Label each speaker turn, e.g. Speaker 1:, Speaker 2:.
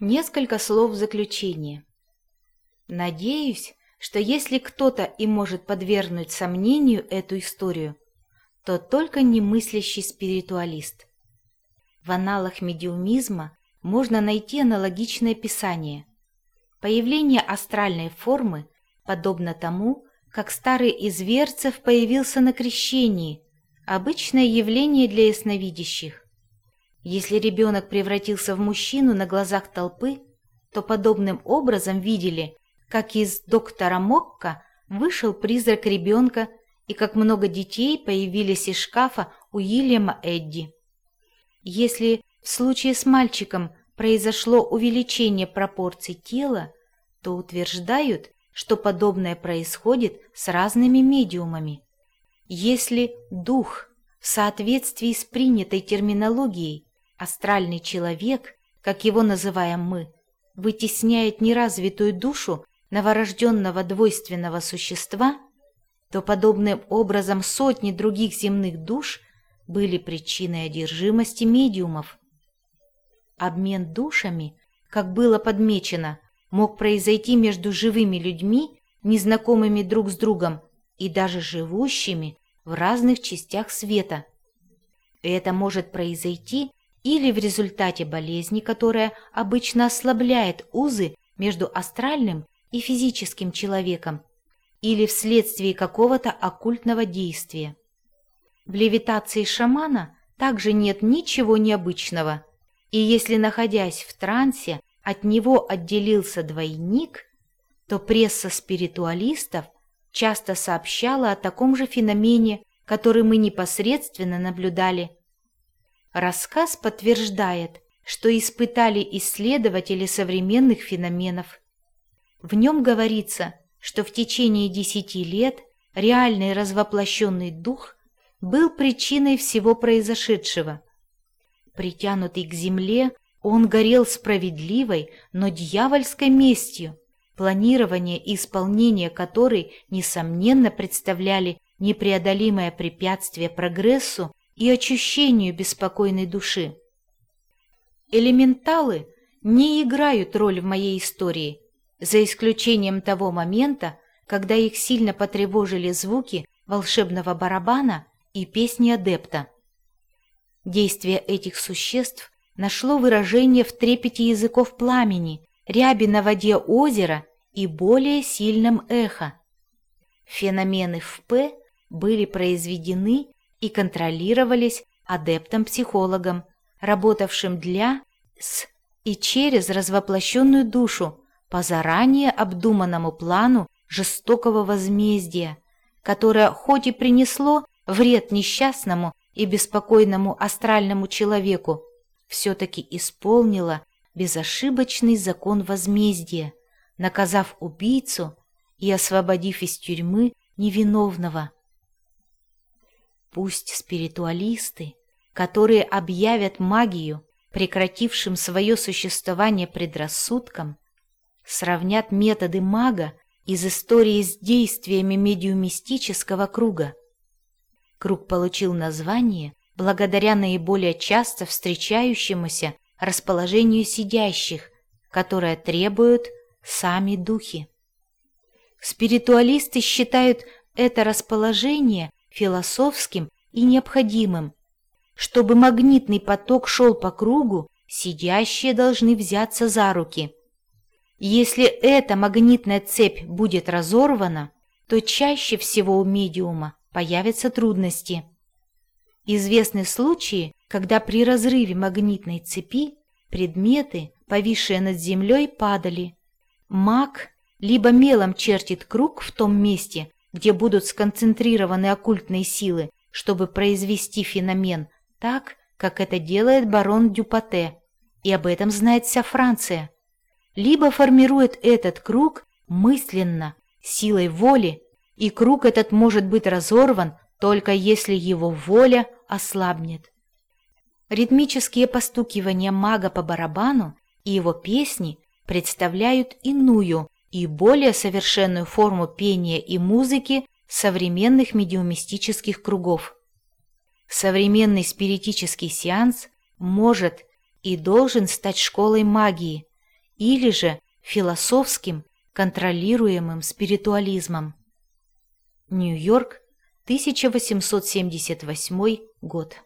Speaker 1: Несколько слов в заключение. Надеюсь, что если кто-то и может подвергнуть сомнению эту историю, то только немыслящий спиритуалист. В аналах медиумизма можно найти аналогичное описание. Появление астральной формы подобно тому, как старый из верцев появился на крещении, обычное явление для ясновидящих. Если ребенок превратился в мужчину на глазах толпы, то подобным образом видели, как из доктора Мокка вышел призрак ребенка и как много детей появились из шкафа Уильяма Эдди. Если в случае с мальчиком произошло увеличение пропорций тела, то утверждают, что подобное происходит с разными медиумами. Если дух в соответствии с принятой терминологией Астральный человек, как его называем мы, вытесняет неразвитую душу новорожденного двойственного существа, то подобным образом сотни других земных душ были причиной одержимости медиумов. Обмен душами, как было подмечено, мог произойти между живыми людьми, незнакомыми друг с другом, и даже живущими в разных частях света. Это может произойти или в результате болезни, которая обычно ослабляет узы между астральным и физическим человеком, или вследствие какого-то оккультного действия. В левитации шамана также нет ничего необычного, и если, находясь в трансе, от него отделился двойник, то пресса спиритуалистов часто сообщала о таком же феномене, который мы непосредственно наблюдали Рассказ подтверждает, что испытали исследователи современных феноменов. В нем говорится, что в течение десяти лет реальный развоплощенный дух был причиной всего произошедшего. Притянутый к земле, он горел справедливой, но дьявольской местью, планирование и исполнение которой, несомненно, представляли непреодолимое препятствие прогрессу и очищению беспокойной души. Элементалы не играют роль в моей истории, за исключением того момента, когда их сильно потревожили звуки волшебного барабана и песни адепта. Действие этих существ нашло выражение в трепете языков пламени, ряби на воде озера и более сильном эхо. Феномены в П были произведены и контролировались адептом-психологом, работавшим для, с и через развоплощенную душу по заранее обдуманному плану жестокого возмездия, которое хоть и принесло вред несчастному и беспокойному астральному человеку, все-таки исполнило безошибочный закон возмездия, наказав убийцу и освободив из тюрьмы невиновного. Пусть спиритуалисты, которые объявят магию, прекратившим свое существование предрассудком, сравнят методы мага из истории с действиями медиумистического круга. Круг получил название благодаря наиболее часто встречающемуся расположению сидящих, которое требуют сами духи. Спиритуалисты считают это расположение философским и необходимым. Чтобы магнитный поток шел по кругу, сидящие должны взяться за руки. Если эта магнитная цепь будет разорвана, то чаще всего у медиума появятся трудности. Известны случаи, когда при разрыве магнитной цепи предметы, повисшие над землей, падали. Маг либо мелом чертит круг в том месте, где будут сконцентрированы оккультные силы, чтобы произвести феномен так, как это делает барон Дюпате, и об этом знает вся Франция. Либо формирует этот круг мысленно, силой воли, и круг этот может быть разорван только если его воля ослабнет. Ритмические постукивания мага по барабану и его песни представляют иную, и более совершенную форму пения и музыки современных медиумистических кругов. Современный спиритический сеанс может и должен стать школой магии, или же философским, контролируемым спиритуализмом. Нью-Йорк, 1878 год.